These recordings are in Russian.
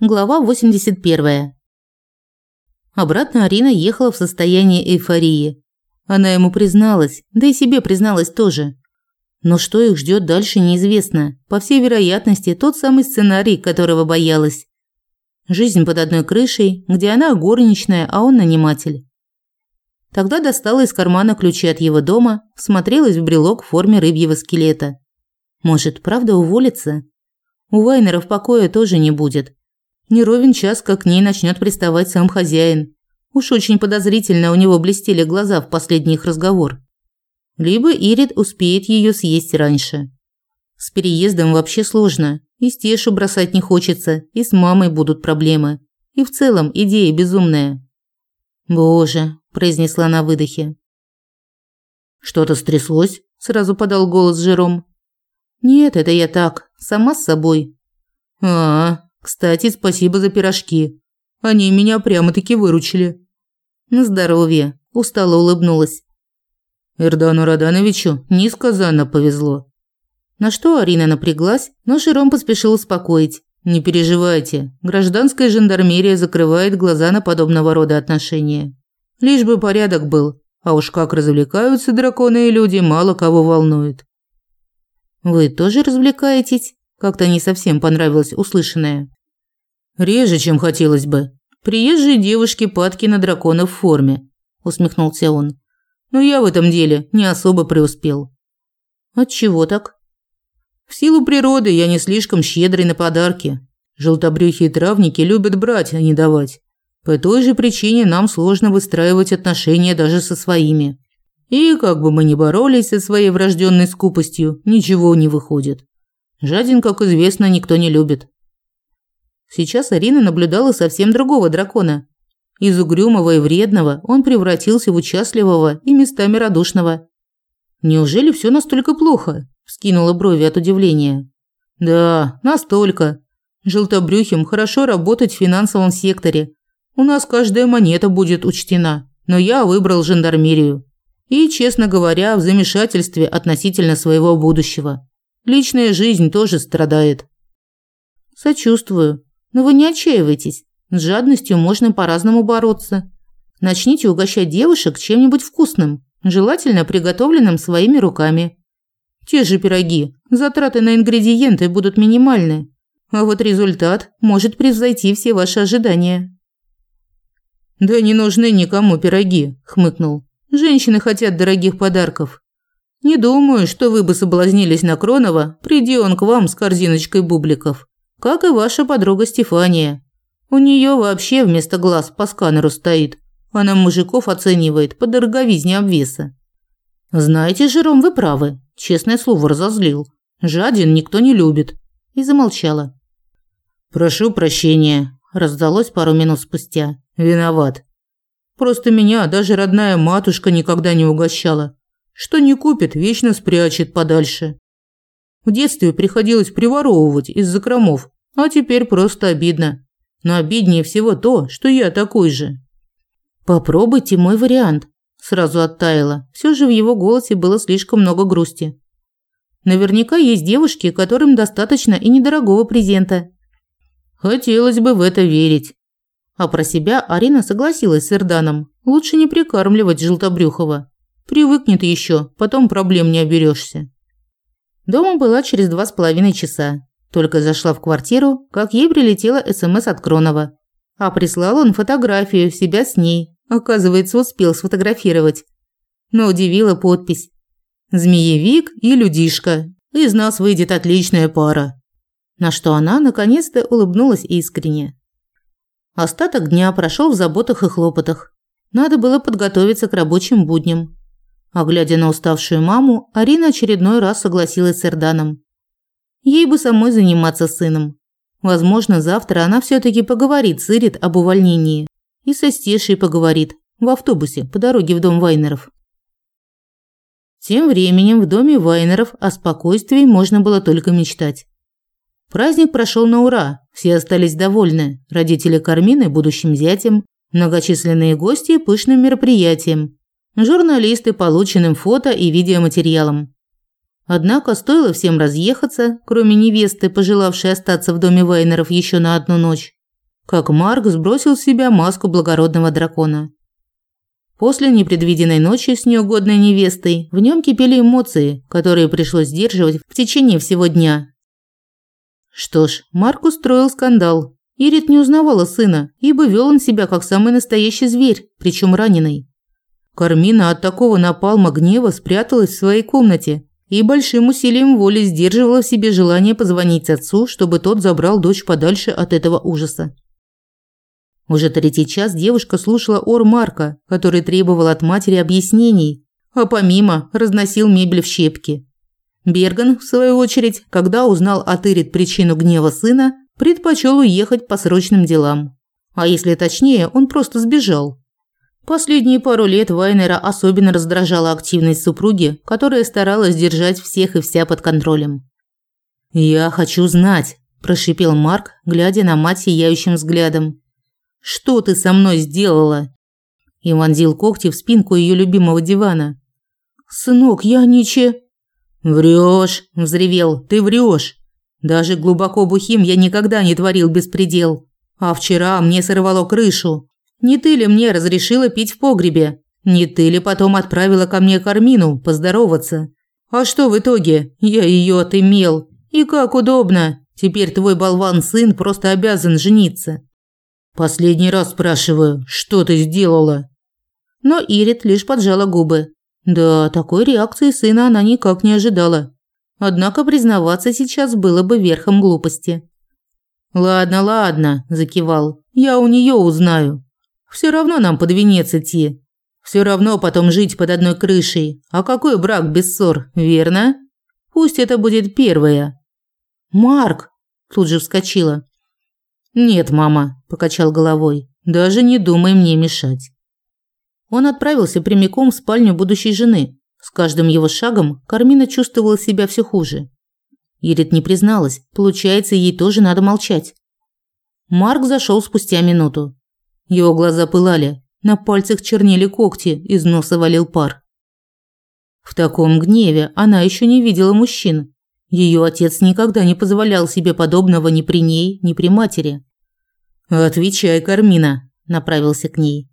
Глава 81. Обратно Арина ехала в состоянии эйфории. Она ему призналась, да и себе призналась тоже. Но что их ждет дальше, неизвестно. По всей вероятности, тот самый сценарий, которого боялась. Жизнь под одной крышей, где она горничная, а он наниматель. Тогда достала из кармана ключи от его дома, смотрелась в брелок в форме рыбьего скелета. Может, правда уволиться? У Вайнеров покоя тоже не будет. Не ровен час, как к ней начнет приставать сам хозяин. Уж очень подозрительно у него блестели глаза в последний их разговор. Либо Ирид успеет ее съесть раньше. С переездом вообще сложно. И Стешу бросать не хочется, и с мамой будут проблемы. И в целом идея безумная. «Боже», – произнесла на выдохе. «Что-то стряслось?» – сразу подал голос Жером. «Нет, это я так, сама с собой». «А, кстати, спасибо за пирожки. Они меня прямо-таки выручили. На здоровье, устало улыбнулась. Эрдану Радановичу несказанно повезло. На что Арина напряглась, но Широм поспешил успокоить. Не переживайте, гражданская жандармерия закрывает глаза на подобного рода отношения. Лишь бы порядок был, а уж как развлекаются драконы и люди, мало кого волнует. Вы тоже развлекаетесь? Как-то не совсем понравилось услышанное. Реже, чем хотелось бы. Приезжие девушки падки на дракона в форме, усмехнулся он. Но я в этом деле не особо преуспел. От чего так? В силу природы я не слишком щедрый на подарки. Желтобрюхие травники любят брать, а не давать. По той же причине нам сложно выстраивать отношения даже со своими. И как бы мы ни боролись со своей врожденной скупостью, ничего не выходит. Жадин, как известно, никто не любит. Сейчас Арина наблюдала совсем другого дракона. Из угрюмого и вредного он превратился в участливого и местами радушного. «Неужели все настолько плохо?» – вскинула брови от удивления. «Да, настолько. Желтобрюхим хорошо работать в финансовом секторе. У нас каждая монета будет учтена, но я выбрал жандармерию. И, честно говоря, в замешательстве относительно своего будущего. Личная жизнь тоже страдает». «Сочувствую», но вы не отчаивайтесь. С жадностью можно по-разному бороться. Начните угощать девушек чем-нибудь вкусным, желательно приготовленным своими руками. Те же пироги, затраты на ингредиенты будут минимальны, а вот результат может превзойти все ваши ожидания. Да не нужны никому пироги, хмыкнул. Женщины хотят дорогих подарков. Не думаю, что вы бы соблазнились на Кронова, приди он к вам с корзиночкой бубликов как и ваша подруга Стефания. У нее вообще вместо глаз по сканеру стоит. Она мужиков оценивает по дороговизне обвеса. Знаете, Жером, вы правы. Честное слово, разозлил. Жадин никто не любит. И замолчала. Прошу прощения, раздалось пару минут спустя. Виноват. Просто меня даже родная матушка никогда не угощала. Что не купит, вечно спрячет подальше. В детстве приходилось приворовывать из закромов, а теперь просто обидно. Но обиднее всего то, что я такой же. Попробуйте мой вариант. Сразу оттаяла. Все же в его голосе было слишком много грусти. Наверняка есть девушки, которым достаточно и недорогого презента. Хотелось бы в это верить. А про себя Арина согласилась с Эрданом. Лучше не прикармливать желтобрюхого. Привыкнет еще, потом проблем не оберешься. Дома была через два с половиной часа. Только зашла в квартиру, как ей прилетела СМС от Кронова. А прислал он фотографию себя с ней. Оказывается, успел сфотографировать. Но удивила подпись. «Змеевик и людишка. Из нас выйдет отличная пара». На что она наконец-то улыбнулась искренне. Остаток дня прошел в заботах и хлопотах. Надо было подготовиться к рабочим будням. А глядя на уставшую маму, Арина очередной раз согласилась с Эрданом. Ей бы самой заниматься сыном. Возможно, завтра она все таки поговорит с Ирит об увольнении. И со Стешей поговорит. В автобусе, по дороге в дом Вайнеров. Тем временем в доме Вайнеров о спокойствии можно было только мечтать. Праздник прошел на ура, все остались довольны. Родители Кармины будущим зятем, многочисленные гости пышным мероприятием, журналисты полученным фото и видеоматериалом. Однако стоило всем разъехаться, кроме невесты, пожелавшей остаться в доме Вайнеров еще на одну ночь, как Марк сбросил с себя маску благородного дракона. После непредвиденной ночи с неугодной невестой в нем кипели эмоции, которые пришлось сдерживать в течение всего дня. Что ж, Марк устроил скандал. Ирит не узнавала сына, ибо вел он себя как самый настоящий зверь, причем раненый. Кармина от такого напалма гнева спряталась в своей комнате и большим усилием воли сдерживала в себе желание позвонить отцу, чтобы тот забрал дочь подальше от этого ужаса. Уже третий час девушка слушала ор Марка, который требовал от матери объяснений, а помимо разносил мебель в щепки. Берган, в свою очередь, когда узнал от Ирит причину гнева сына, предпочел уехать по срочным делам. А если точнее, он просто сбежал. Последние пару лет Вайнера особенно раздражала активность супруги, которая старалась держать всех и вся под контролем. «Я хочу знать», – прошипел Марк, глядя на мать сияющим взглядом. Что ты со мной сделала?» И вонзил когти в спинку ее любимого дивана. «Сынок, я ниче...» «Врёшь!» – взревел. «Ты врёшь! Даже глубоко бухим я никогда не творил беспредел. А вчера мне сорвало крышу. Не ты ли мне разрешила пить в погребе? Не ты ли потом отправила ко мне Кармину поздороваться? А что в итоге? Я её отымел. И как удобно. Теперь твой болван-сын просто обязан жениться. Последний раз спрашиваю, что ты сделала? Но Ирит лишь поджала губы. Да, такой реакции сына она никак не ожидала. Однако признаваться сейчас было бы верхом глупости. Ладно, ладно, закивал. Я у нее узнаю. Все равно нам под венец идти. Все равно потом жить под одной крышей. А какой брак без ссор, верно? Пусть это будет первое. Марк тут же вскочила. «Нет, мама», – покачал головой, – «даже не думай мне мешать». Он отправился прямиком в спальню будущей жены. С каждым его шагом Кармина чувствовала себя все хуже. Ирит не призналась, получается, ей тоже надо молчать. Марк зашел спустя минуту. Его глаза пылали, на пальцах чернели когти, из носа валил пар. В таком гневе она еще не видела мужчин. Ее отец никогда не позволял себе подобного ни при ней, ни при матери. «Отвечай, Кармина», – направился к ней.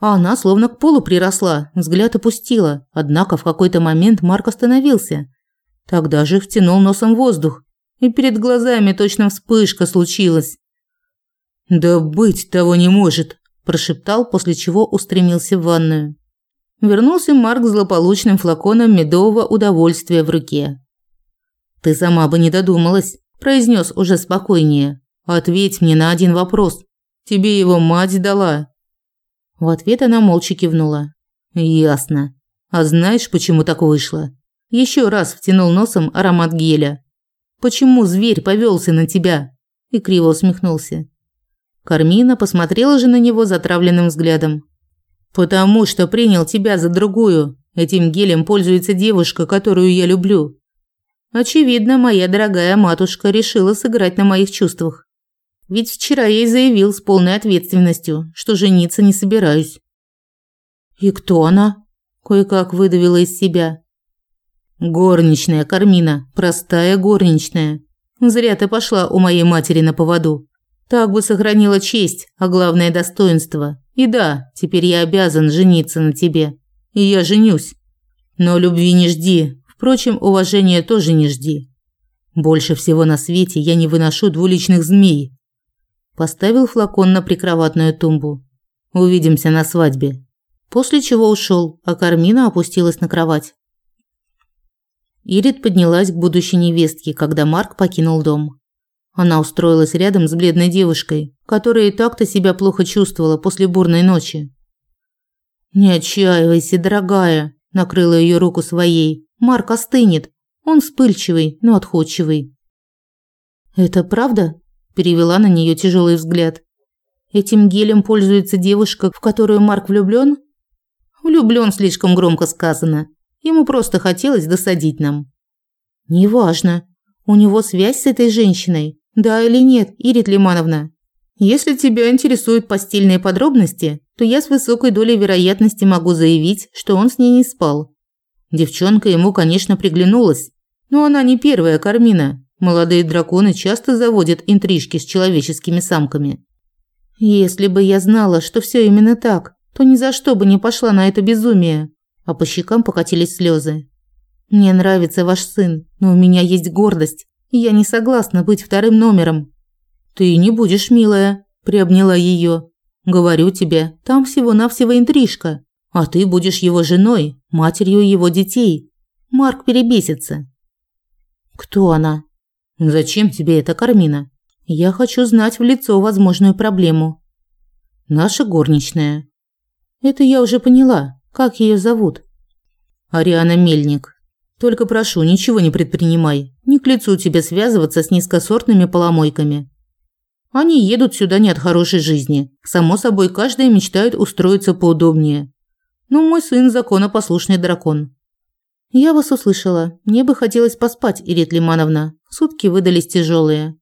А она словно к полу приросла, взгляд опустила, однако в какой-то момент Марк остановился. Тогда же втянул носом воздух, и перед глазами точно вспышка случилась. «Да быть того не может», – прошептал, после чего устремился в ванную. Вернулся Марк злополучным флаконом медового удовольствия в руке. «Ты сама бы не додумалась», – произнес уже спокойнее. Ответь мне на один вопрос. Тебе его мать дала?» В ответ она молча кивнула. «Ясно. А знаешь, почему так вышло?» Еще раз втянул носом аромат геля. «Почему зверь повелся на тебя?» И криво усмехнулся. Кармина посмотрела же на него затравленным взглядом. «Потому что принял тебя за другую. Этим гелем пользуется девушка, которую я люблю. Очевидно, моя дорогая матушка решила сыграть на моих чувствах. Ведь вчера я ей заявил с полной ответственностью, что жениться не собираюсь. И кто она? Кое-как выдавила из себя. Горничная Кармина, простая горничная. Зря ты пошла у моей матери на поводу. Так бы сохранила честь, а главное достоинство. И да, теперь я обязан жениться на тебе. И я женюсь. Но любви не жди. Впрочем, уважения тоже не жди. Больше всего на свете я не выношу двуличных змей, Поставил флакон на прикроватную тумбу. Увидимся на свадьбе. После чего ушел, а Кармина опустилась на кровать. Ирит поднялась к будущей невестке, когда Марк покинул дом. Она устроилась рядом с бледной девушкой, которая и так-то себя плохо чувствовала после бурной ночи. «Не отчаивайся, дорогая», – накрыла ее руку своей. «Марк остынет. Он вспыльчивый, но отходчивый». «Это правда?» перевела на нее тяжелый взгляд. Этим гелем пользуется девушка, в которую Марк влюблён? Влюблён слишком громко сказано. Ему просто хотелось досадить нам. Неважно. У него связь с этой женщиной. Да или нет, Ирит Лимановна? Если тебя интересуют постельные подробности, то я с высокой долей вероятности могу заявить, что он с ней не спал. Девчонка ему, конечно, приглянулась, но она не первая Кармина. Молодые драконы часто заводят интрижки с человеческими самками. Если бы я знала, что все именно так, то ни за что бы не пошла на это безумие. А по щекам покатились слезы. Мне нравится ваш сын, но у меня есть гордость, я не согласна быть вторым номером. Ты не будешь, милая, приобняла ее. Говорю тебе, там всего-навсего интрижка, а ты будешь его женой, матерью его детей. Марк перебесится. Кто она? Зачем тебе это, Кармина? Я хочу знать в лицо возможную проблему. Наша горничная. Это я уже поняла. Как ее зовут? Ариана Мельник. Только прошу, ничего не предпринимай. Не к лицу тебе связываться с низкосортными поломойками. Они едут сюда не от хорошей жизни. Само собой, каждая мечтает устроиться поудобнее. Но мой сын законопослушный дракон. Я вас услышала. Мне бы хотелось поспать, Ирит Лимановна. Сутки выдались тяжелые.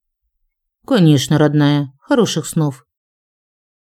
Конечно, родная. Хороших снов.